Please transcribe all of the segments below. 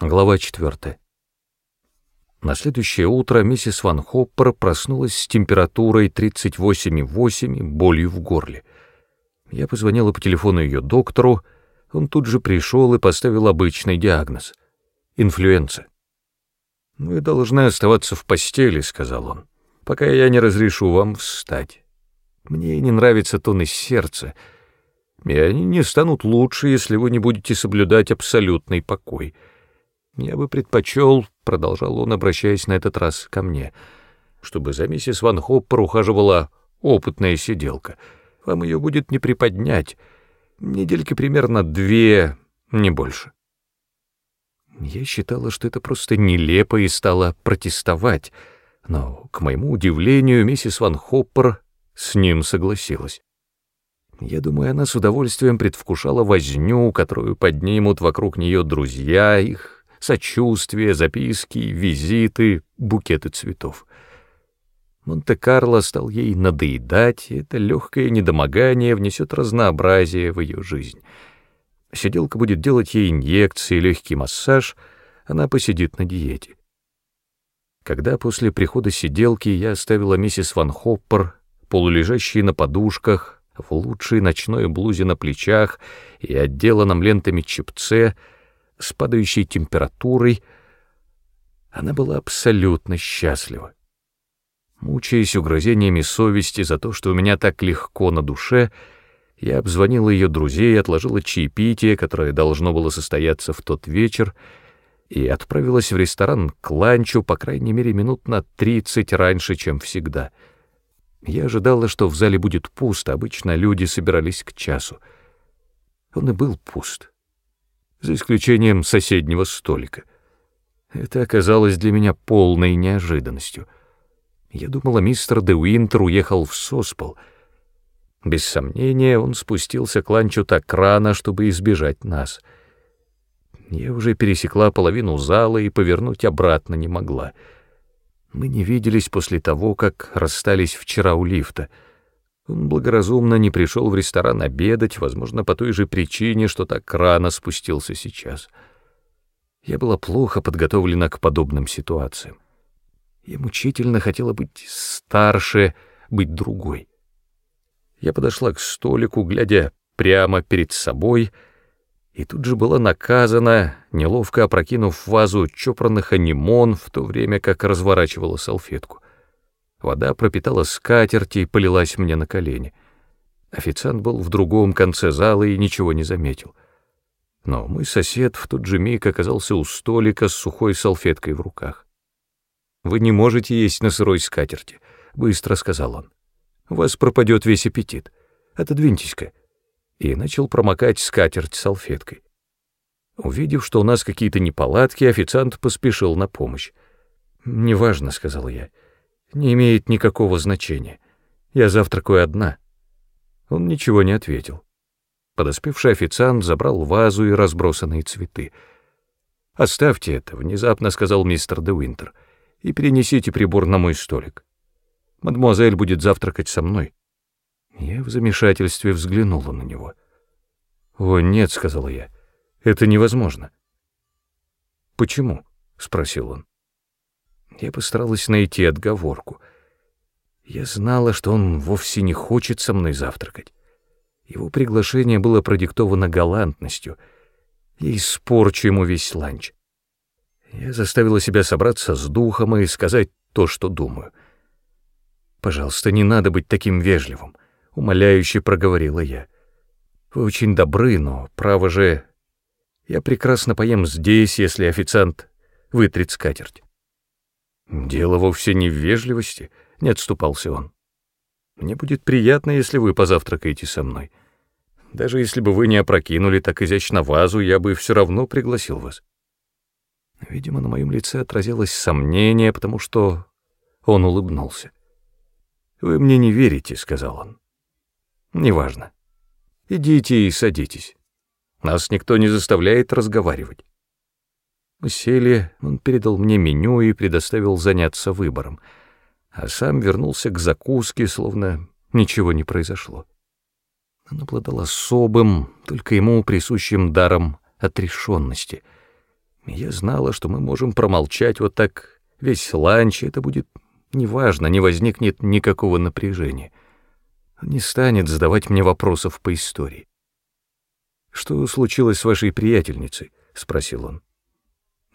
Глава 4. На следующее утро миссис Ван Хоппер проснулась с температурой 38,8 и болью в горле. Я позвонила по телефону ее доктору, он тут же пришел и поставил обычный диагноз — инфлюенция. «Вы должны оставаться в постели», — сказал он, — «пока я не разрешу вам встать. Мне не нравится тон из сердца, и они не станут лучше, если вы не будете соблюдать абсолютный покой». Я бы предпочел, — продолжал он, обращаясь на этот раз ко мне, — чтобы за миссис Ван Хоппер ухаживала опытная сиделка. Вам ее будет не приподнять. Недельки примерно две, не больше. Я считала, что это просто нелепо и стала протестовать, но, к моему удивлению, миссис Ван Хоппер с ним согласилась. Я думаю, она с удовольствием предвкушала возню, которую поднимут вокруг нее друзья, их сочувствие, записки, визиты, букеты цветов. Монте-Карло стал ей надоедать, и это легкое недомогание внесет разнообразие в ее жизнь. Сиделка будет делать ей инъекции, легкий массаж, она посидит на диете. Когда после прихода сиделки я оставила миссис Ван Хоппер, полулежащей на подушках, в лучшей ночной блузе на плечах и отделанном лентами чепце, с падающей температурой, она была абсолютно счастлива. Мучаясь угрозениями совести за то, что у меня так легко на душе, я обзвонила ее друзей, отложила чаепитие, которое должно было состояться в тот вечер, и отправилась в ресторан к ланчу, по крайней мере, минут на тридцать раньше, чем всегда. Я ожидала, что в зале будет пусто, обычно люди собирались к часу. Он и был пуст за исключением соседнего столика. Это оказалось для меня полной неожиданностью. Я думала, мистер де Уинтер уехал в Соспол. Без сомнения, он спустился к ланчу так рано, чтобы избежать нас. Я уже пересекла половину зала и повернуть обратно не могла. Мы не виделись после того, как расстались вчера у лифта — он благоразумно не пришел в ресторан обедать, возможно, по той же причине, что так рано спустился сейчас. Я была плохо подготовлена к подобным ситуациям. Я мучительно хотела быть старше, быть другой. Я подошла к столику, глядя прямо перед собой, и тут же была наказана, неловко опрокинув вазу чопорных анимон, в то время как разворачивала салфетку. Вода пропитала скатерть и полилась мне на колени. Официант был в другом конце зала и ничего не заметил. Но мой сосед в тот же миг оказался у столика с сухой салфеткой в руках. «Вы не можете есть на сырой скатерти», — быстро сказал он. «У вас пропадет весь аппетит. Отодвиньтесь-ка». И начал промокать скатерть салфеткой. Увидев, что у нас какие-то неполадки, официант поспешил на помощь. «Неважно», — сказал я не имеет никакого значения. Я завтракаю одна». Он ничего не ответил. Подоспевший официант забрал вазу и разбросанные цветы. «Оставьте это», — внезапно сказал мистер де Уинтер, — «и перенесите прибор на мой столик. Мадемуазель будет завтракать со мной». Я в замешательстве взглянула на него. «О, нет», — сказала я, — «это невозможно». «Почему?» — спросил он. Я постаралась найти отговорку. Я знала, что он вовсе не хочет со мной завтракать. Его приглашение было продиктовано галантностью. Я испорчу ему весь ланч. Я заставила себя собраться с духом и сказать то, что думаю. «Пожалуйста, не надо быть таким вежливым», — умоляюще проговорила я. «Вы очень добры, но, право же, я прекрасно поем здесь, если официант вытрет скатерть». «Дело вовсе не в вежливости», — не отступался он. «Мне будет приятно, если вы позавтракаете со мной. Даже если бы вы не опрокинули так изящно вазу, я бы все равно пригласил вас». Видимо, на моем лице отразилось сомнение, потому что он улыбнулся. «Вы мне не верите», — сказал он. «Неважно. Идите и садитесь. Нас никто не заставляет разговаривать». Мы сели, он передал мне меню и предоставил заняться выбором, а сам вернулся к закуске, словно ничего не произошло. Он обладал особым, только ему присущим даром отрешенности. Я знала, что мы можем промолчать вот так весь ланч, и это будет неважно, не возникнет никакого напряжения. Он не станет задавать мне вопросов по истории. «Что случилось с вашей приятельницей?» — спросил он.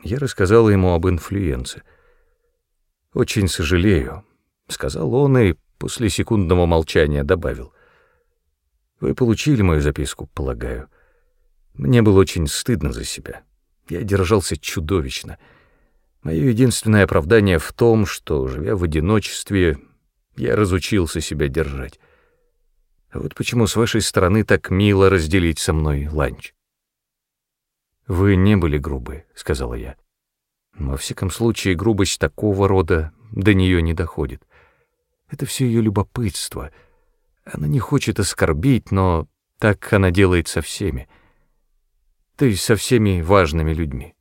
Я рассказала ему об инфлюенце. «Очень сожалею», — сказал он и после секундного молчания добавил. «Вы получили мою записку, полагаю. Мне было очень стыдно за себя». Я держался чудовищно. Мое единственное оправдание в том, что, живя в одиночестве, я разучился себя держать. Вот почему с вашей стороны так мило разделить со мной ланч. «Вы не были грубы», — сказала я. Во всяком случае, грубость такого рода до нее не доходит. Это все ее любопытство. Она не хочет оскорбить, но так она делает со всеми то есть со всеми важными людьми.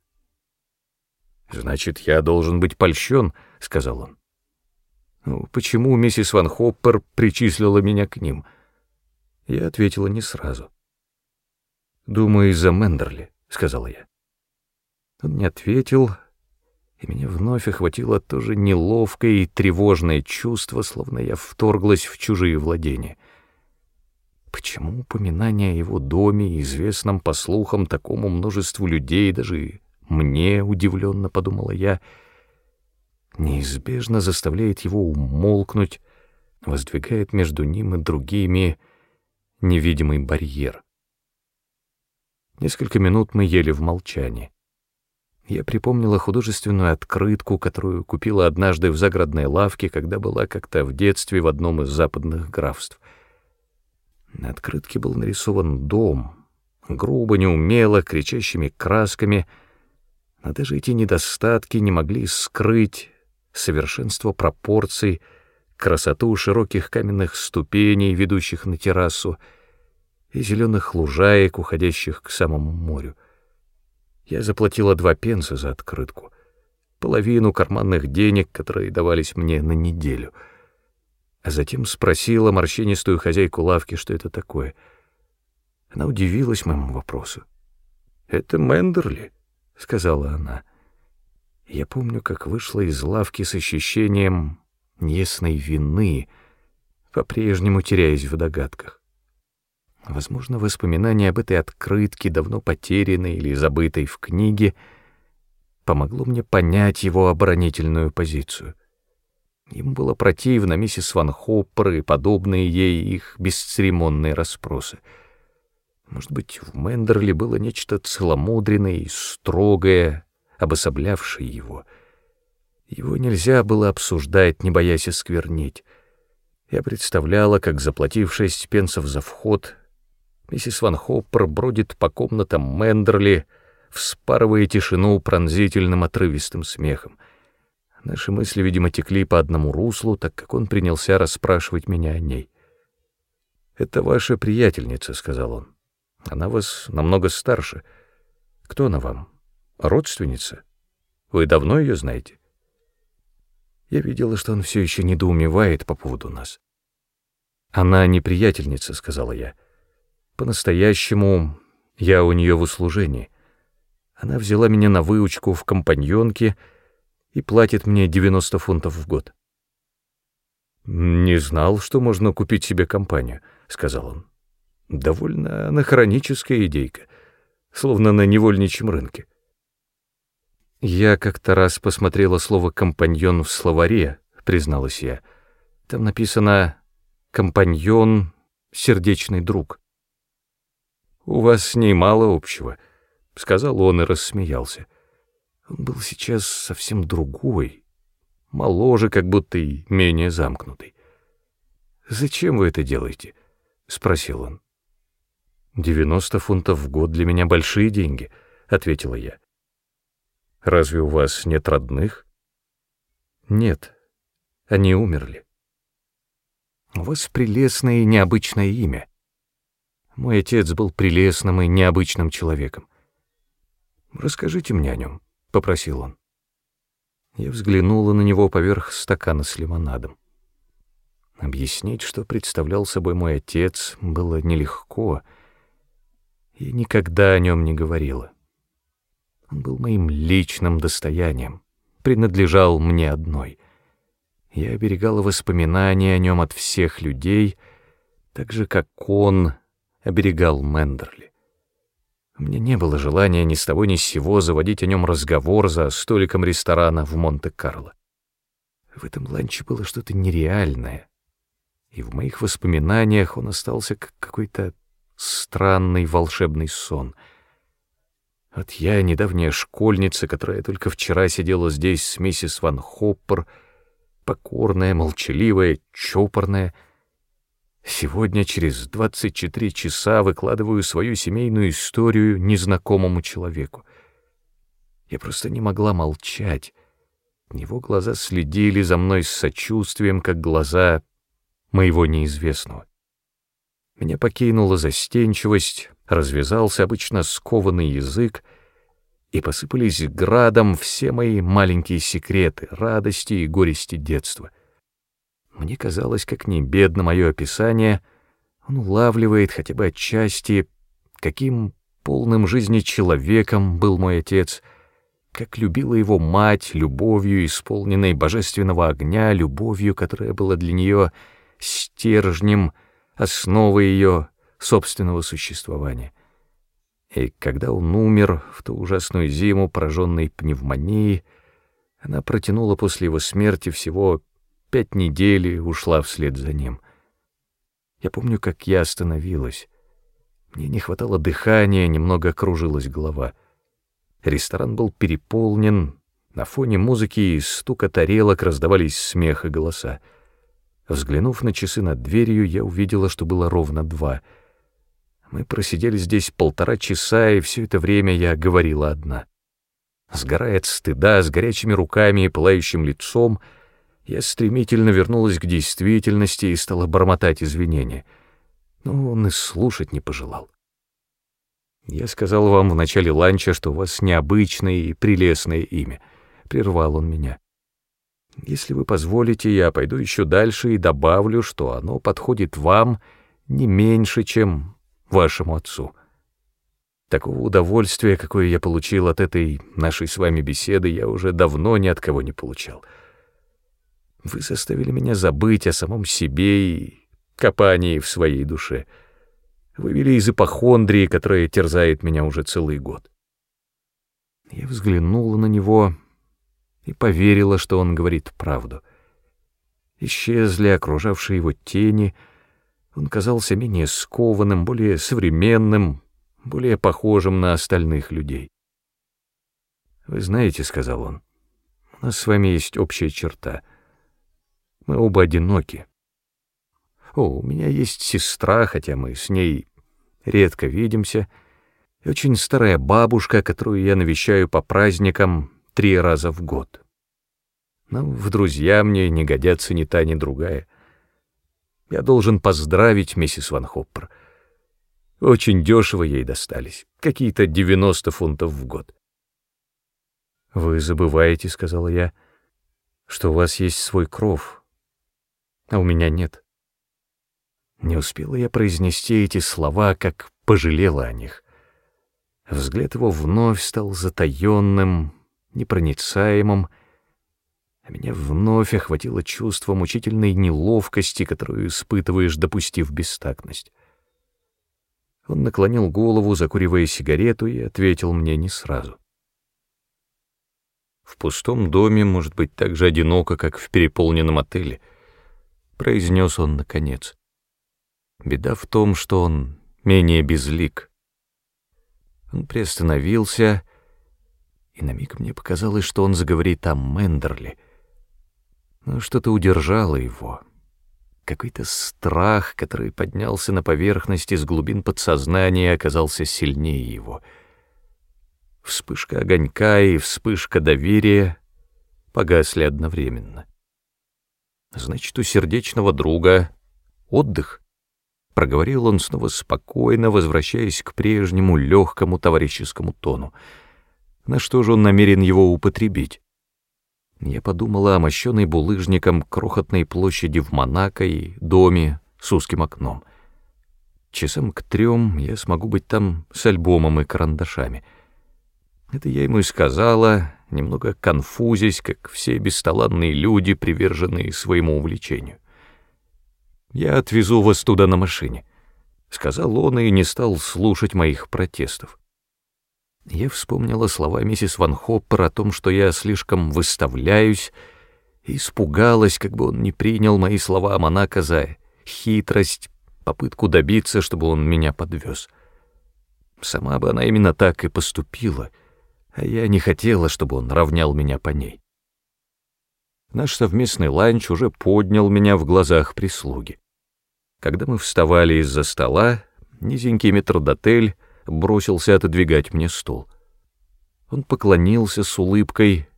«Значит, я должен быть польщен», — сказал он. «Ну, почему миссис Ван Хоппер причислила меня к ним?» Я ответила не сразу. «Думаю, из-за Мендерли», — сказала я. Он не ответил, и меня вновь охватило тоже неловкое и тревожное чувство, словно я вторглась в чужие владения — Почему упоминание о его доме, известном по слухам такому множеству людей, даже мне, удивленно подумала я, неизбежно заставляет его умолкнуть, воздвигает между ним и другими невидимый барьер. Несколько минут мы ели в молчании. Я припомнила художественную открытку, которую купила однажды в загородной лавке, когда была как-то в детстве в одном из западных графств — на открытке был нарисован дом, грубо, неумело, кричащими красками, но даже эти недостатки не могли скрыть совершенство пропорций, красоту широких каменных ступеней, ведущих на террасу, и зеленых лужаек, уходящих к самому морю. Я заплатила два пенса за открытку, половину карманных денег, которые давались мне на неделю — а затем спросила морщинистую хозяйку лавки, что это такое. Она удивилась моему вопросу. «Это Мендерли», — сказала она. Я помню, как вышла из лавки с ощущением неясной вины, по-прежнему теряясь в догадках. Возможно, воспоминание об этой открытке, давно потерянной или забытой в книге, помогло мне понять его оборонительную позицию. Ему было противно миссис Ван Хоппер и подобные ей их бесцеремонные расспросы. Может быть, в Мендерли было нечто целомудренное и строгое, обособлявшее его. Его нельзя было обсуждать, не боясь осквернить. Я представляла, как, заплатив шесть пенсов за вход, миссис Ван Хоппер бродит по комнатам Мендерли, вспарывая тишину пронзительным отрывистым смехом — Наши мысли, видимо, текли по одному руслу, так как он принялся расспрашивать меня о ней. «Это ваша приятельница», — сказал он. «Она вас намного старше. Кто она вам? Родственница? Вы давно ее знаете?» Я видела, что он все еще недоумевает по поводу нас. «Она не приятельница», — сказала я. «По-настоящему я у нее в услужении. Она взяла меня на выучку в компаньонке — и платит мне 90 фунтов в год. «Не знал, что можно купить себе компанию», — сказал он. «Довольно анахроническая идейка, словно на невольничьем рынке». «Я как-то раз посмотрела слово «компаньон» в словаре», — призналась я. Там написано «компаньон, сердечный друг». «У вас с ней мало общего», — сказал он и рассмеялся. Он был сейчас совсем другой, моложе, как будто и менее замкнутый. «Зачем вы это делаете?» — спросил он. «Девяносто фунтов в год для меня большие деньги», — ответила я. «Разве у вас нет родных?» «Нет, они умерли». «У вас прелестное и необычное имя. Мой отец был прелестным и необычным человеком. Расскажите мне о нем». — попросил он. Я взглянула на него поверх стакана с лимонадом. Объяснить, что представлял собой мой отец, было нелегко, и никогда о нем не говорила. Он был моим личным достоянием, принадлежал мне одной. Я оберегала воспоминания о нем от всех людей, так же, как он оберегал Мендерли. Меня не было желания ни с того ни с сего заводить о нем разговор за столиком ресторана в Монте-Карло. В этом ланче было что-то нереальное, и в моих воспоминаниях он остался как какой-то странный волшебный сон. Вот я, недавняя школьница, которая только вчера сидела здесь с миссис Ван Хоппер, покорная, молчаливая, чопорная, сегодня через 24 часа выкладываю свою семейную историю незнакомому человеку. Я просто не могла молчать. Его глаза следили за мной с сочувствием, как глаза моего неизвестного. Меня покинула застенчивость, развязался обычно скованный язык, и посыпались градом все мои маленькие секреты, радости и горести детства. Мне казалось, как не бедно мое описание, он улавливает хотя бы отчасти, каким полным жизни человеком был мой отец, как любила его мать любовью, исполненной божественного огня, любовью, которая была для нее стержнем, основой ее собственного существования. И когда он умер в ту ужасную зиму, пораженной пневмонией, она протянула после его смерти всего пять недель и ушла вслед за ним. Я помню, как я остановилась. Мне не хватало дыхания, немного кружилась голова. Ресторан был переполнен, на фоне музыки и стука тарелок раздавались смех и голоса. Взглянув на часы над дверью, я увидела, что было ровно два. Мы просидели здесь полтора часа, и все это время я говорила одна. Сгорая от стыда, с горячими руками и пылающим лицом, я стремительно вернулась к действительности и стала бормотать извинения. Но он и слушать не пожелал. «Я сказал вам в начале ланча, что у вас необычное и прелестное имя», — прервал он меня. Если вы позволите, я пойду еще дальше и добавлю, что оно подходит вам не меньше, чем вашему отцу. Такого удовольствия, какое я получил от этой нашей с вами беседы, я уже давно ни от кого не получал. Вы заставили меня забыть о самом себе и копании в своей душе. Вывели из ипохондрии, которая терзает меня уже целый год. Я взглянула на него и поверила, что он говорит правду. Исчезли окружавшие его тени, он казался менее скованным, более современным, более похожим на остальных людей. «Вы знаете, — сказал он, — у нас с вами есть общая черта. Мы оба одиноки. О, у меня есть сестра, хотя мы с ней редко видимся, и очень старая бабушка, которую я навещаю по праздникам, три раза в год. Но в друзья мне не годятся ни та, ни другая. Я должен поздравить миссис Ван Хоппер. Очень дешево ей достались, какие-то 90 фунтов в год. «Вы забываете, — сказала я, — что у вас есть свой кров, а у меня нет». Не успела я произнести эти слова, как пожалела о них. Взгляд его вновь стал затаённым, непроницаемым, а меня вновь охватило чувство мучительной неловкости, которую испытываешь, допустив бестактность. Он наклонил голову, закуривая сигарету, и ответил мне не сразу. «В пустом доме может быть так же одиноко, как в переполненном отеле», — произнес он наконец. «Беда в том, что он менее безлик». Он приостановился и на миг мне показалось, что он заговорит о Мендерли. Но что-то удержало его. Какой-то страх, который поднялся на поверхность из глубин подсознания, оказался сильнее его. Вспышка огонька и вспышка доверия погасли одновременно. Значит, у сердечного друга отдых. Проговорил он снова спокойно, возвращаясь к прежнему легкому товарищескому тону — на что же он намерен его употребить? Я подумала о мощенной булыжником крохотной площади в Монако и доме с узким окном. Часам к трем я смогу быть там с альбомом и карандашами. Это я ему и сказала, немного конфузясь, как все бесталанные люди, приверженные своему увлечению. «Я отвезу вас туда на машине», — сказал он и не стал слушать моих протестов. Я вспомнила слова миссис Ван Хоппер о том, что я слишком выставляюсь, и испугалась, как бы он не принял мои слова о Монако за хитрость, попытку добиться, чтобы он меня подвез. Сама бы она именно так и поступила, а я не хотела, чтобы он равнял меня по ней. Наш совместный ланч уже поднял меня в глазах прислуги. Когда мы вставали из-за стола, низенький метрдотель бросился отодвигать мне стул. Он поклонился с улыбкой.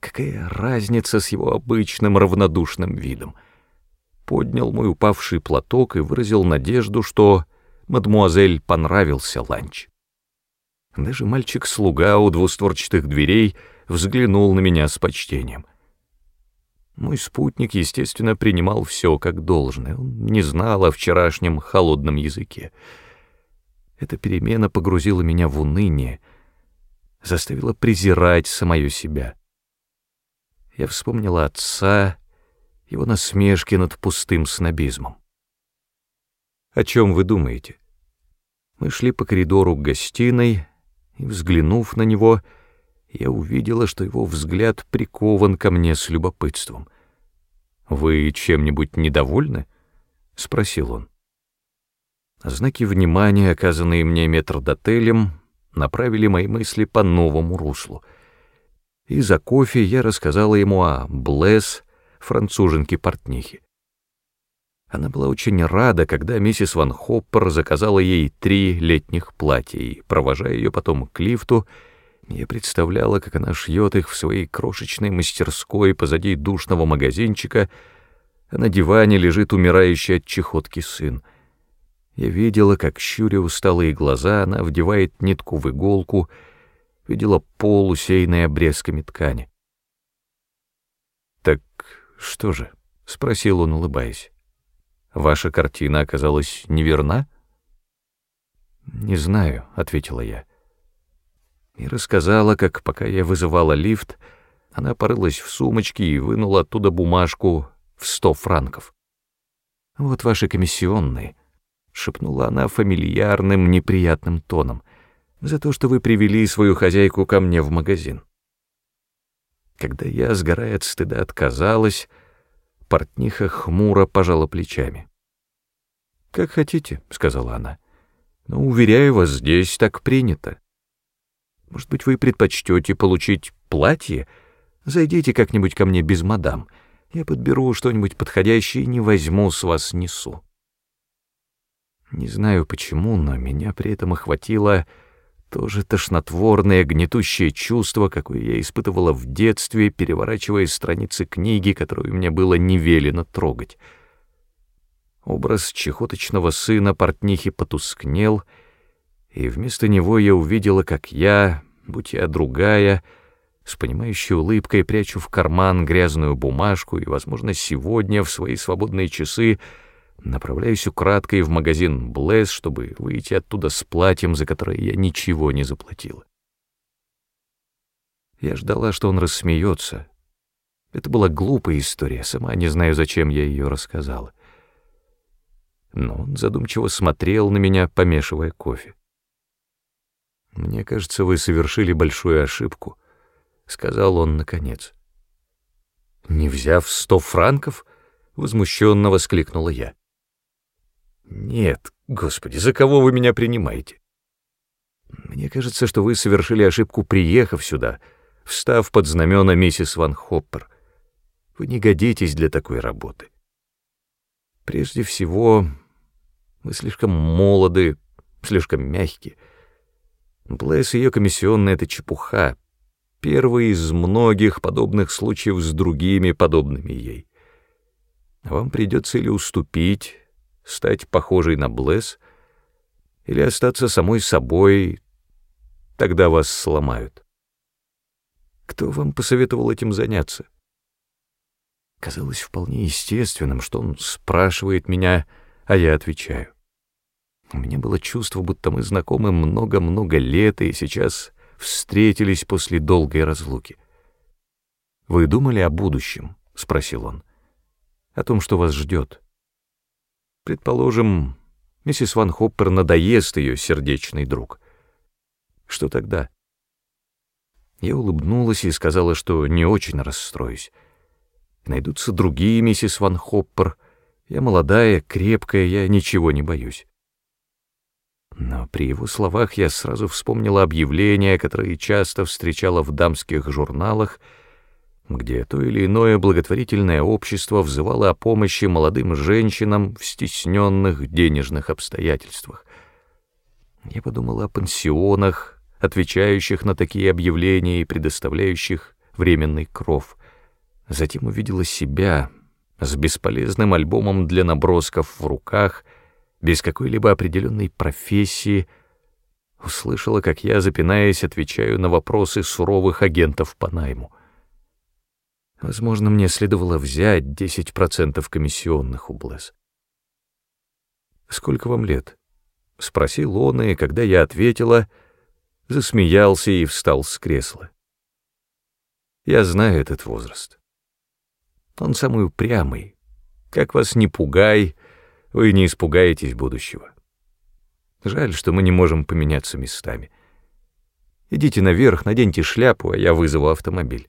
Какая разница с его обычным равнодушным видом? Поднял мой упавший платок и выразил надежду, что мадмуазель понравился ланч. Даже мальчик-слуга у двустворчатых дверей взглянул на меня с почтением — мой спутник, естественно, принимал все как должное. Он не знал о вчерашнем холодном языке. Эта перемена погрузила меня в уныние, заставила презирать самое себя. Я вспомнила отца, его насмешки над пустым снобизмом. «О чем вы думаете?» Мы шли по коридору к гостиной, и, взглянув на него, — я увидела, что его взгляд прикован ко мне с любопытством. «Вы чем-нибудь недовольны?» — спросил он. Знаки внимания, оказанные мне метрдотелем, направили мои мысли по новому руслу. И за кофе я рассказала ему о Блэс, француженке-портнихе. Она была очень рада, когда миссис Ван Хоппер заказала ей три летних платья, и, провожая ее потом к лифту, я представляла, как она шьет их в своей крошечной мастерской позади душного магазинчика, а на диване лежит умирающий от чехотки сын. Я видела, как, щуря усталые глаза, она вдевает нитку в иголку, видела пол, усеянный обрезками ткани. «Так что же?» — спросил он, улыбаясь. «Ваша картина оказалась неверна?» «Не знаю», — ответила я и рассказала, как, пока я вызывала лифт, она порылась в сумочке и вынула оттуда бумажку в сто франков. «Вот ваши комиссионные», — шепнула она фамильярным, неприятным тоном, «за то, что вы привели свою хозяйку ко мне в магазин». Когда я, сгорая от стыда, отказалась, портниха хмуро пожала плечами. «Как хотите», — сказала она, — «но, уверяю вас, здесь так принято». Может быть, вы предпочтете получить платье? Зайдите как-нибудь ко мне без мадам. Я подберу что-нибудь подходящее и не возьму с вас несу. Не знаю почему, но меня при этом охватило то же тошнотворное, гнетущее чувство, какое я испытывала в детстве, переворачивая страницы книги, которую мне было не велено трогать. Образ чехоточного сына портнихи потускнел — и вместо него я увидела, как я, будь я другая, с понимающей улыбкой прячу в карман грязную бумажку и, возможно, сегодня в свои свободные часы направляюсь украдкой в магазин Блэс, чтобы выйти оттуда с платьем, за которое я ничего не заплатила. Я ждала, что он рассмеется. Это была глупая история, сама не знаю, зачем я ее рассказала. Но он задумчиво смотрел на меня, помешивая кофе. «Мне кажется, вы совершили большую ошибку», — сказал он наконец. «Не взяв сто франков?» — возмущенно воскликнула я. «Нет, господи, за кого вы меня принимаете? Мне кажется, что вы совершили ошибку, приехав сюда, встав под знамена миссис Ван Хоппер. Вы не годитесь для такой работы. Прежде всего, вы слишком молоды, слишком мягкие, Блэс и ее комиссионная — это чепуха. Первый из многих подобных случаев с другими подобными ей. Вам придется или уступить, стать похожей на Блэс, или остаться самой собой, тогда вас сломают. Кто вам посоветовал этим заняться? Казалось вполне естественным, что он спрашивает меня, а я отвечаю. У меня было чувство, будто мы знакомы много-много лет, и сейчас встретились после долгой разлуки. «Вы думали о будущем?» — спросил он. «О том, что вас ждет. Предположим, миссис Ван Хоппер надоест ее сердечный друг. Что тогда?» Я улыбнулась и сказала, что не очень расстроюсь. Найдутся другие миссис Ван Хоппер. Я молодая, крепкая, я ничего не боюсь. Но при его словах я сразу вспомнила объявления, которые часто встречала в дамских журналах, где то или иное благотворительное общество взывало о помощи молодым женщинам в стесненных денежных обстоятельствах. Я подумала о пансионах, отвечающих на такие объявления и предоставляющих временный кров. Затем увидела себя с бесполезным альбомом для набросков в руках — без какой-либо определенной профессии, услышала, как я, запинаясь, отвечаю на вопросы суровых агентов по найму. Возможно, мне следовало взять 10% комиссионных у Блэс. «Сколько вам лет?» — спросил он, и когда я ответила, засмеялся и встал с кресла. Я знаю этот возраст. Он самый упрямый. Как вас не пугай, вы не испугаетесь будущего. Жаль, что мы не можем поменяться местами. Идите наверх, наденьте шляпу, а я вызову автомобиль.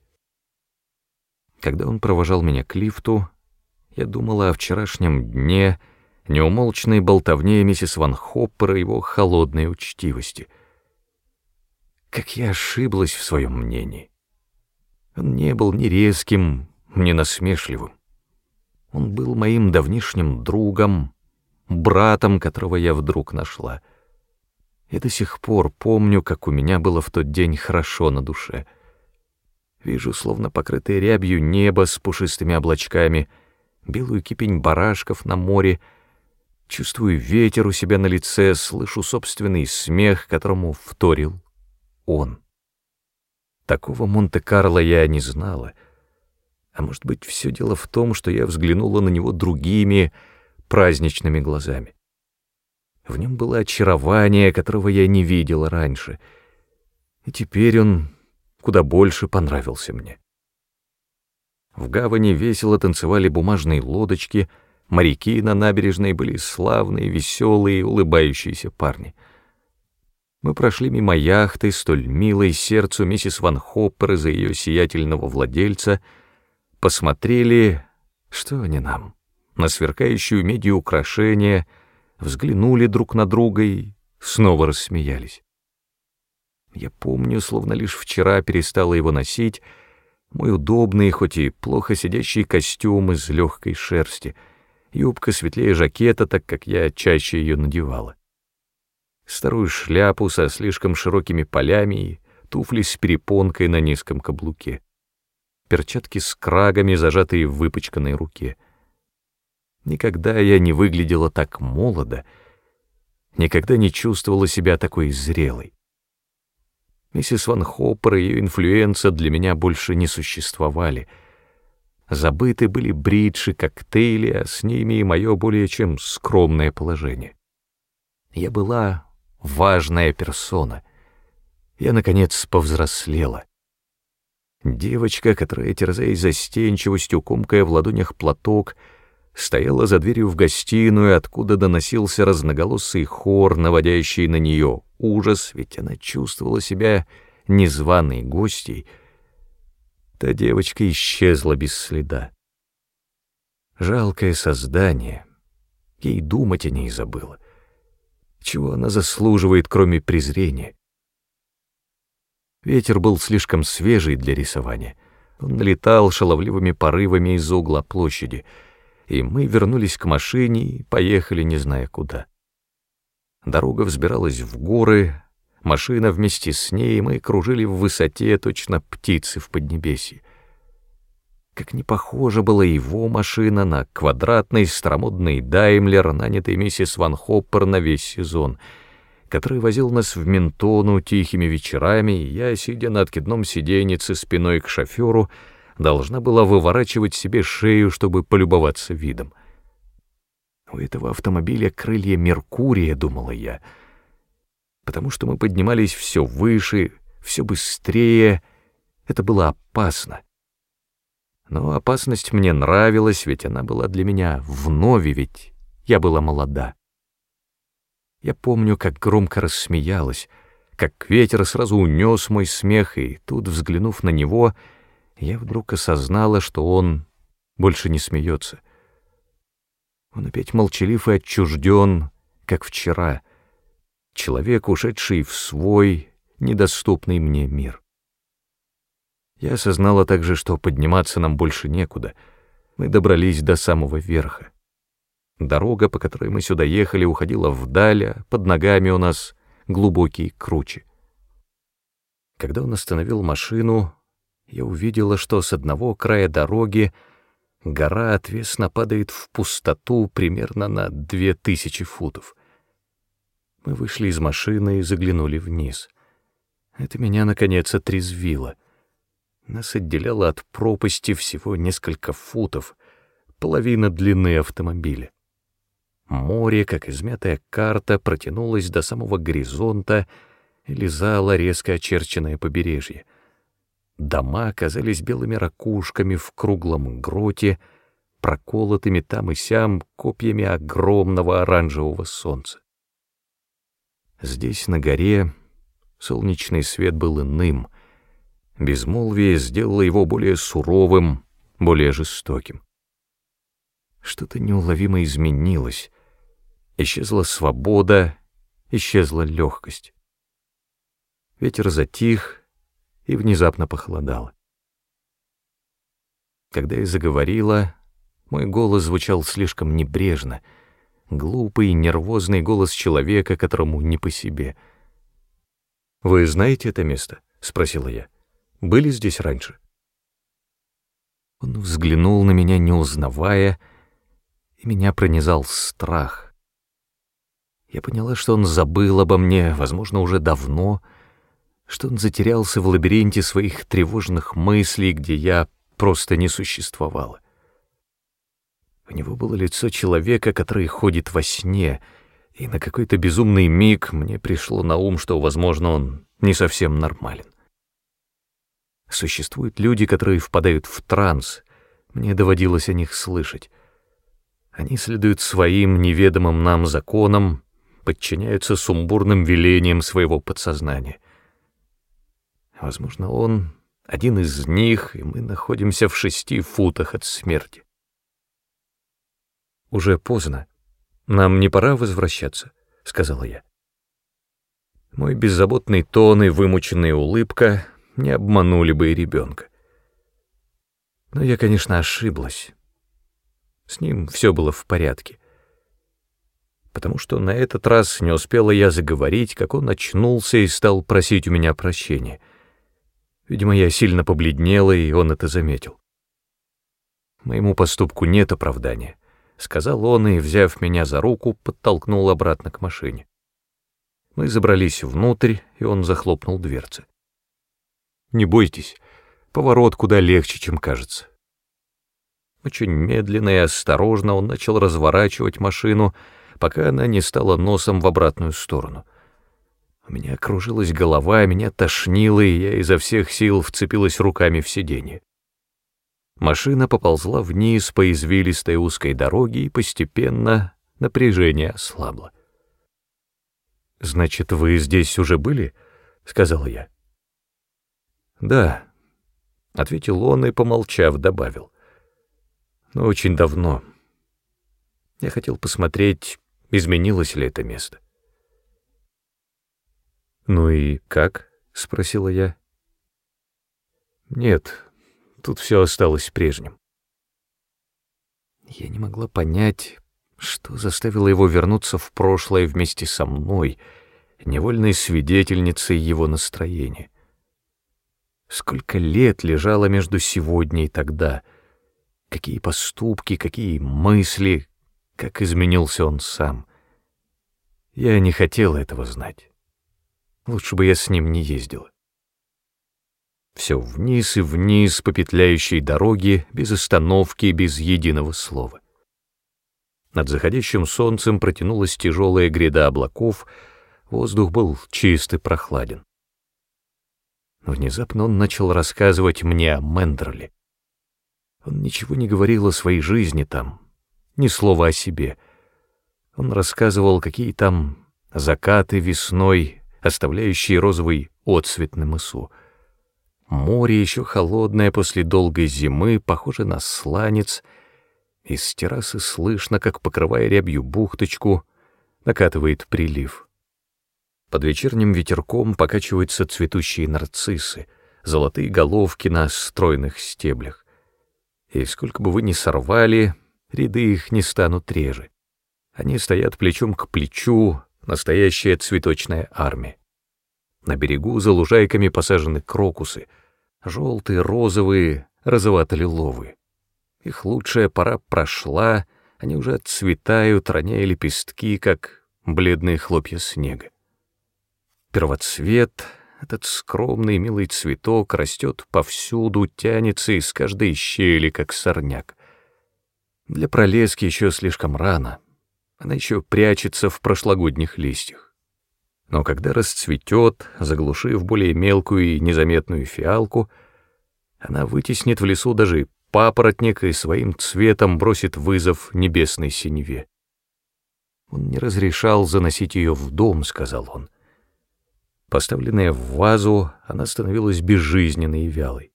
Когда он провожал меня к лифту, я думала о вчерашнем дне, неумолчной болтовне миссис Ван Хоппера и его холодной учтивости. Как я ошиблась в своем мнении. Он не был ни резким, ни насмешливым. Он был моим давнишним другом, братом, которого я вдруг нашла. И до сих пор помню, как у меня было в тот день хорошо на душе. Вижу, словно покрытое рябью небо с пушистыми облачками, белую кипень барашков на море, чувствую ветер у себя на лице, слышу собственный смех, которому вторил он. Такого Монте-Карло я не знала. А может быть, все дело в том, что я взглянула на него другими, праздничными глазами. В нем было очарование, которого я не видела раньше, и теперь он куда больше понравился мне. В гавани весело танцевали бумажные лодочки, моряки на набережной были славные, веселые, улыбающиеся парни. Мы прошли мимо яхты, столь милой сердцу миссис Ван Хоппер за ее сиятельного владельца, посмотрели, что они нам на сверкающую медью украшения, взглянули друг на друга и снова рассмеялись. Я помню, словно лишь вчера перестала его носить, мой удобный, хоть и плохо сидящий костюм из легкой шерсти, юбка светлее жакета, так как я чаще ее надевала. Старую шляпу со слишком широкими полями и туфли с перепонкой на низком каблуке. Перчатки с крагами, зажатые в выпачканной руке — Никогда я не выглядела так молодо, никогда не чувствовала себя такой зрелой. Миссис Ван Хоппер и ее инфлюенса для меня больше не существовали. Забыты были бриджи, коктейли, а с ними и мое более чем скромное положение. Я была важная персона. Я, наконец, повзрослела. Девочка, которая, терзаясь застенчивостью, комкая в ладонях платок, — стояла за дверью в гостиную, откуда доносился разноголосый хор, наводящий на нее ужас, ведь она чувствовала себя незваной гостьей. Та девочка исчезла без следа. Жалкое создание. Ей думать о ней забыла. Чего она заслуживает, кроме презрения? Ветер был слишком свежий для рисования. Он налетал шаловливыми порывами из угла площади — и мы вернулись к машине и поехали не зная куда. Дорога взбиралась в горы, машина вместе с ней, мы кружили в высоте, точно птицы в Поднебесье. Как не похожа была его машина на квадратный старомодный Даймлер, нанятый миссис Ван Хоппер на весь сезон, который возил нас в Ментону тихими вечерами, и я, сидя на откидном сиденьице спиной к шоферу, должна была выворачивать себе шею, чтобы полюбоваться видом. У этого автомобиля крылья Меркурия, думала я, потому что мы поднимались все выше, все быстрее. Это было опасно. Но опасность мне нравилась, ведь она была для меня вновь, ведь я была молода. Я помню, как громко рассмеялась, как ветер сразу унес мой смех, и тут, взглянув на него, я вдруг осознала, что он больше не смеется. Он опять молчалив и отчужден, как вчера, человек, ушедший в свой, недоступный мне мир. Я осознала также, что подниматься нам больше некуда. Мы добрались до самого верха. Дорога, по которой мы сюда ехали, уходила вдаль, а под ногами у нас глубокие кручи. Когда он остановил машину, я увидела, что с одного края дороги гора отвесно падает в пустоту примерно на две тысячи футов. Мы вышли из машины и заглянули вниз. Это меня, наконец, отрезвило — нас отделяло от пропасти всего несколько футов, половина длины автомобиля. Море, как измятая карта, протянулось до самого горизонта и лизало резко очерченное побережье. Дома казались белыми ракушками в круглом гроте, проколотыми там и сям копьями огромного оранжевого солнца. Здесь, на горе, солнечный свет был иным — Безмолвие сделало его более суровым, более жестоким. Что-то неуловимо изменилось. Исчезла свобода, исчезла легкость. Ветер затих и внезапно похолодало. Когда я заговорила, мой голос звучал слишком небрежно, глупый, нервозный голос человека, которому не по себе. «Вы знаете это место?» — спросила я были здесь раньше?» Он взглянул на меня, не узнавая, и меня пронизал страх. Я поняла, что он забыл обо мне, возможно, уже давно, что он затерялся в лабиринте своих тревожных мыслей, где я просто не существовала. У него было лицо человека, который ходит во сне, и на какой-то безумный миг мне пришло на ум, что, возможно, он не совсем нормален. Существуют люди, которые впадают в транс. Мне доводилось о них слышать. Они следуют своим неведомым нам законам, подчиняются сумбурным велениям своего подсознания. Возможно, он один из них, и мы находимся в шести футах от смерти. «Уже поздно. Нам не пора возвращаться», — сказала я. Мой беззаботный тон и вымученная улыбка не обманули бы и ребенка. Но я, конечно, ошиблась. С ним все было в порядке. Потому что на этот раз не успела я заговорить, как он очнулся и стал просить у меня прощения. Видимо, я сильно побледнела, и он это заметил. «Моему поступку нет оправдания», — сказал он, и, взяв меня за руку, подтолкнул обратно к машине. Мы забрались внутрь, и он захлопнул дверцы. Не бойтесь, поворот куда легче, чем кажется. Очень медленно и осторожно он начал разворачивать машину, пока она не стала носом в обратную сторону. У меня кружилась голова, меня тошнило, и я изо всех сил вцепилась руками в сиденье. Машина поползла вниз по извилистой узкой дороге, и постепенно напряжение ослабло. «Значит, вы здесь уже были?» — сказал я. «Да», — ответил он и, помолчав, добавил. «Но очень давно. Я хотел посмотреть, изменилось ли это место». «Ну и как?» — спросила я. «Нет, тут все осталось прежним». Я не могла понять, что заставило его вернуться в прошлое вместе со мной, невольной свидетельницей его настроения. Сколько лет лежало между сегодня и тогда. Какие поступки, какие мысли, как изменился он сам. Я не хотела этого знать. Лучше бы я с ним не ездила. Все вниз и вниз по петляющей дороге, без остановки, без единого слова. Над заходящим солнцем протянулась тяжелая гряда облаков, воздух был чист и прохладен. Внезапно он начал рассказывать мне о Мендерле. Он ничего не говорил о своей жизни там, ни слова о себе. Он рассказывал, какие там закаты весной, оставляющие розовый отцвет на мысу. Море еще холодное после долгой зимы, похоже на сланец. Из террасы слышно, как, покрывая рябью бухточку, накатывает прилив. Под вечерним ветерком покачиваются цветущие нарциссы, золотые головки на стройных стеблях. И сколько бы вы ни сорвали, ряды их не станут реже. Они стоят плечом к плечу, настоящая цветочная армия. На берегу за лужайками посажены крокусы, желтые, розовые, розовато-лиловые. Их лучшая пора прошла, они уже отцветают, роняя лепестки, как бледные хлопья снега. Первоцвет, этот скромный милый цветок, растет повсюду, тянется из каждой щели, как сорняк. Для пролески еще слишком рано. Она еще прячется в прошлогодних листьях. Но когда расцветет, заглушив более мелкую и незаметную фиалку, она вытеснит в лесу даже папоротник и своим цветом бросит вызов небесной синеве. Он не разрешал заносить ее в дом, сказал он. Поставленная в вазу, она становилась безжизненной и вялой.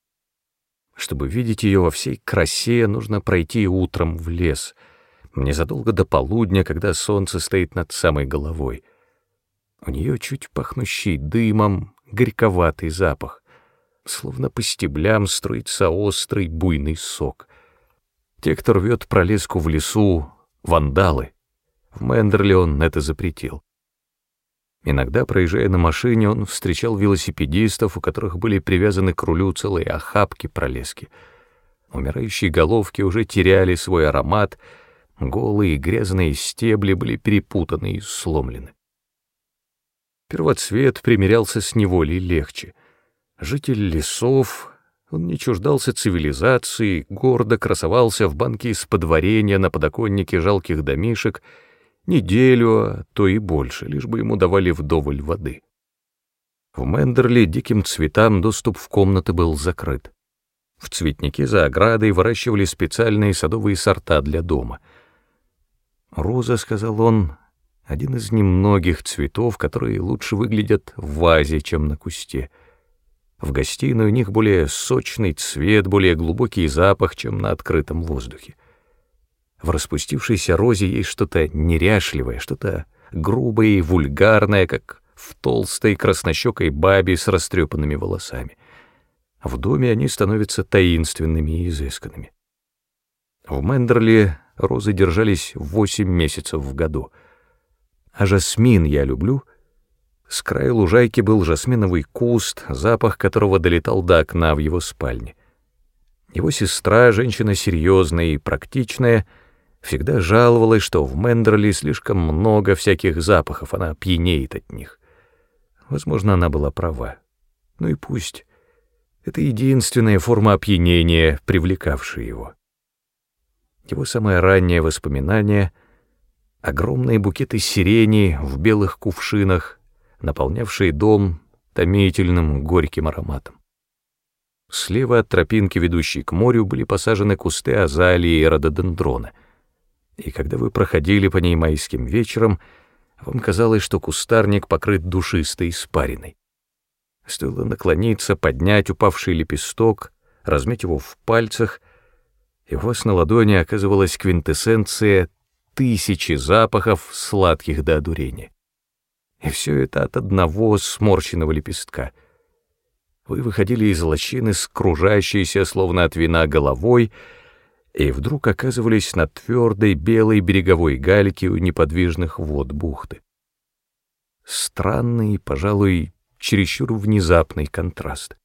Чтобы видеть ее во всей красе, нужно пройти утром в лес, незадолго до полудня, когда солнце стоит над самой головой. У нее чуть пахнущий дымом, горьковатый запах, словно по стеблям струится острый буйный сок. Те, кто рвет пролеску в лесу, — вандалы. В Мендерле он это запретил. Иногда, проезжая на машине, он встречал велосипедистов, у которых были привязаны к рулю целые охапки пролески. Умирающие головки уже теряли свой аромат, голые грязные стебли были перепутаны и сломлены. Первоцвет примирялся с неволей легче. Житель лесов, он не чуждался цивилизации, гордо красовался в банке из-под варенья на подоконнике жалких домишек — неделю, а то и больше, лишь бы ему давали вдоволь воды. В Мендерли диким цветам доступ в комнаты был закрыт. В цветнике за оградой выращивали специальные садовые сорта для дома. «Роза», — сказал он, — один из немногих цветов, которые лучше выглядят в вазе, чем на кусте. В гостиной у них более сочный цвет, более глубокий запах, чем на открытом воздухе. В распустившейся розе есть что-то неряшливое, что-то грубое и вульгарное, как в толстой краснощекой бабе с растрепанными волосами. В доме они становятся таинственными и изысканными. В Мендерли розы держались восемь месяцев в году. А жасмин я люблю. С края лужайки был жасминовый куст, запах которого долетал до окна в его спальне. Его сестра, женщина серьезная и практичная, — всегда жаловалась, что в Мендерли слишком много всяких запахов, она пьянеет от них. Возможно, она была права. Ну и пусть. Это единственная форма опьянения, привлекавшая его. Его самое раннее воспоминание — огромные букеты сирени в белых кувшинах, наполнявшие дом томительным горьким ароматом. Слева от тропинки, ведущей к морю, были посажены кусты азалии и рододендрона — и когда вы проходили по ней майским вечером, вам казалось, что кустарник покрыт душистой испариной. Стоило наклониться, поднять упавший лепесток, размять его в пальцах, и вас на ладони оказывалась квинтэссенция тысячи запахов, сладких до одурения. И все это от одного сморщенного лепестка. Вы выходили из лощины с кружащейся, словно от вина, головой, и вдруг оказывались на твердой белой береговой гальке у неподвижных вод бухты. Странный, пожалуй, чересчур внезапный контраст.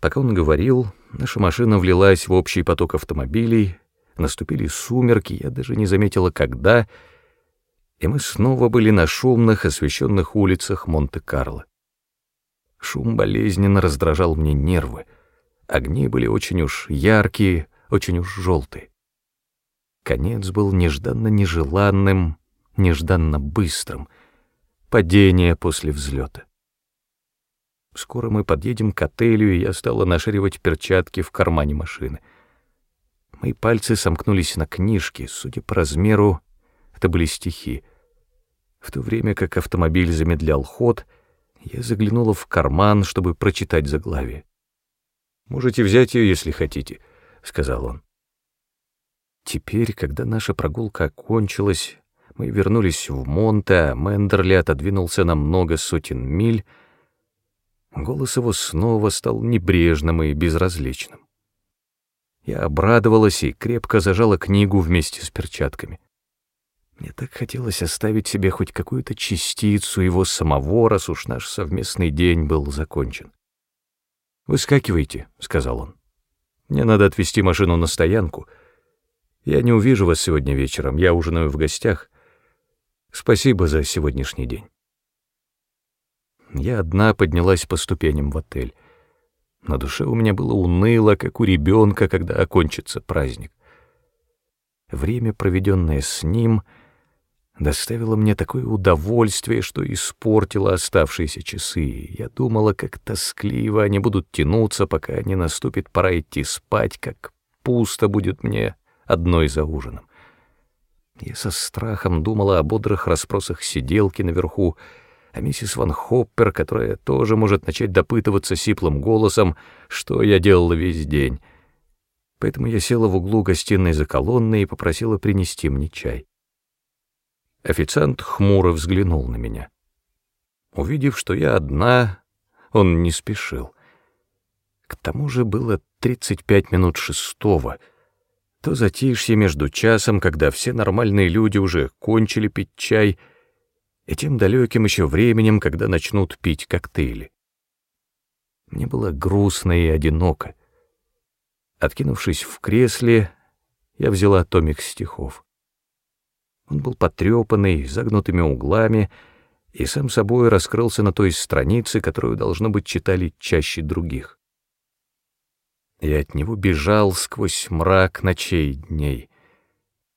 Пока он говорил, наша машина влилась в общий поток автомобилей, наступили сумерки, я даже не заметила, когда, и мы снова были на шумных, освещенных улицах Монте-Карло. Шум болезненно раздражал мне нервы. Огни были очень уж яркие, очень уж желтый. Конец был нежданно-нежеланным, нежданно быстрым. Падение после взлета. Скоро мы подъедем к отелю, и я стала нашаривать перчатки в кармане машины. Мои пальцы сомкнулись на книжке, судя по размеру, это были стихи. В то время как автомобиль замедлял ход, я заглянула в карман, чтобы прочитать заглавие. «Можете взять ее, если хотите», — сказал он. Теперь, когда наша прогулка окончилась, мы вернулись в Монте, а Мендерли отодвинулся на много сотен миль, голос его снова стал небрежным и безразличным. Я обрадовалась и крепко зажала книгу вместе с перчатками. Мне так хотелось оставить себе хоть какую-то частицу его самого, раз уж наш совместный день был закончен. «Выскакивайте», — сказал он. «Мне надо отвезти машину на стоянку. Я не увижу вас сегодня вечером, я ужинаю в гостях. Спасибо за сегодняшний день». Я одна поднялась по ступеням в отель. На душе у меня было уныло, как у ребенка, когда окончится праздник. Время, проведенное с ним, доставило мне такое удовольствие, что испортило оставшиеся часы. Я думала, как тоскливо они будут тянуться, пока не наступит пора идти спать, как пусто будет мне одной за ужином. Я со страхом думала о бодрых расспросах сиделки наверху, а миссис Ван Хоппер, которая тоже может начать допытываться сиплым голосом, что я делала весь день. Поэтому я села в углу гостиной за колонной и попросила принести мне чай. Официант хмуро взглянул на меня. Увидев, что я одна, он не спешил. К тому же было 35 минут шестого, то затишье между часом, когда все нормальные люди уже кончили пить чай — и тем далеким еще временем, когда начнут пить коктейли. Мне было грустно и одиноко. Откинувшись в кресле, я взяла томик стихов. Он был потрепанный, загнутыми углами, и сам собой раскрылся на той странице, которую, должно быть, читали чаще других. Я от него бежал сквозь мрак ночей дней.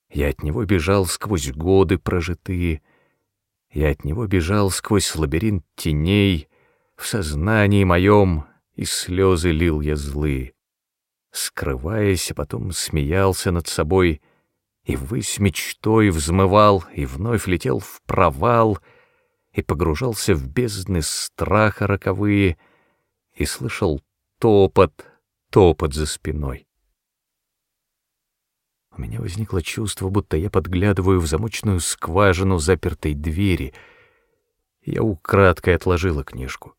Я от него бежал сквозь годы прожитые, я от него бежал сквозь лабиринт теней, в сознании моем и слезы лил я злые. Скрываясь, а потом смеялся над собой, и ввысь мечтой взмывал, и вновь летел в провал, и погружался в бездны страха роковые, и слышал топот, топот за спиной. У меня возникло чувство, будто я подглядываю в замочную скважину запертой двери. Я украдкой отложила книжку.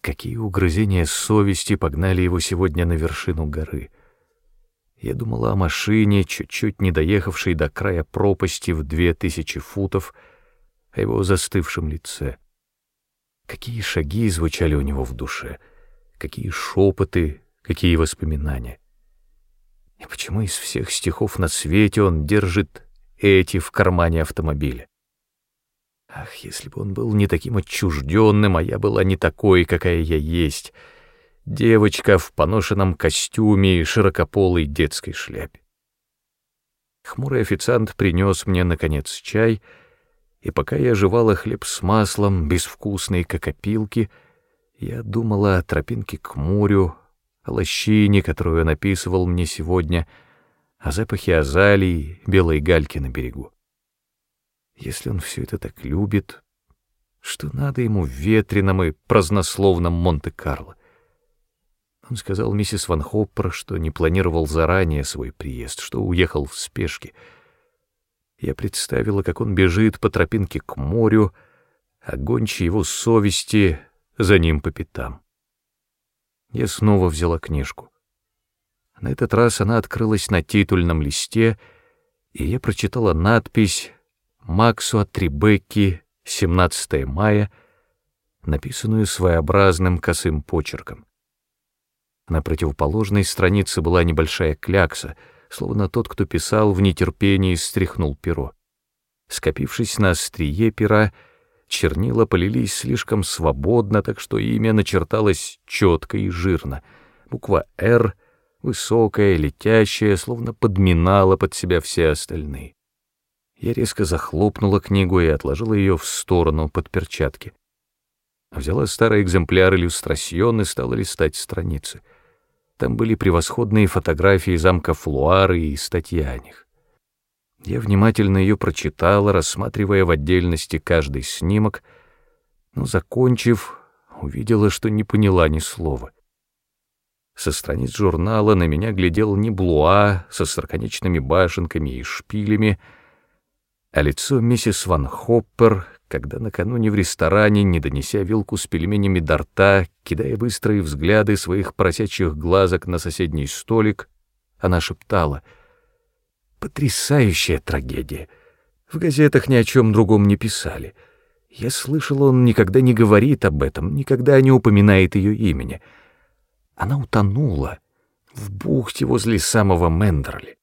Какие угрызения совести погнали его сегодня на вершину горы. Я думала о машине, чуть-чуть не доехавшей до края пропасти в две тысячи футов, о его застывшем лице. Какие шаги звучали у него в душе, какие шепоты, какие воспоминания. И почему из всех стихов на свете он держит эти в кармане автомобиля? Ах, если бы он был не таким отчужденным, а я была не такой, какая я есть. Девочка в поношенном костюме и широкополой детской шляпе. Хмурый официант принес мне, наконец, чай, и пока я жевала хлеб с маслом, безвкусные как опилки, я думала о тропинке к морю, о лощине, которую он описывал мне сегодня, о запахе азалии, белой гальки на берегу. Если он все это так любит, что надо ему в ветреном и празднословном Монте-Карло? Он сказал миссис Ван Хоппер, что не планировал заранее свой приезд, что уехал в спешке. Я представила, как он бежит по тропинке к морю, а гончие его совести за ним по пятам. Я снова взяла книжку. На этот раз она открылась на титульном листе, и я прочитала надпись «Максу от Трибекки, 17 мая», написанную своеобразным косым почерком. На противоположной странице была небольшая клякса, словно тот, кто писал, в нетерпении стряхнул перо. Скопившись на острие пера, чернила полились слишком свободно, так что имя начерталось четко и жирно. Буква «Р», высокая, летящая, словно подминала под себя все остальные. Я резко захлопнула книгу и отложила ее в сторону под перчатки. Взяла старый экземпляр иллюстрасьон и стала листать страницы. Там были превосходные фотографии замка Флуары и статьи о них. Я внимательно ее прочитала, рассматривая в отдельности каждый снимок, но, закончив, увидела, что не поняла ни слова. Со страниц журнала на меня глядел не Блуа со сороконечными башенками и шпилями, а лицо миссис Ван Хоппер, когда накануне в ресторане, не донеся вилку с пельменями до рта, кидая быстрые взгляды своих поросячьих глазок на соседний столик, она шептала «Потрясающая трагедия! В газетах ни о чем другом не писали. Я слышал, он никогда не говорит об этом, никогда не упоминает ее имени. Она утонула в бухте возле самого Мендерли.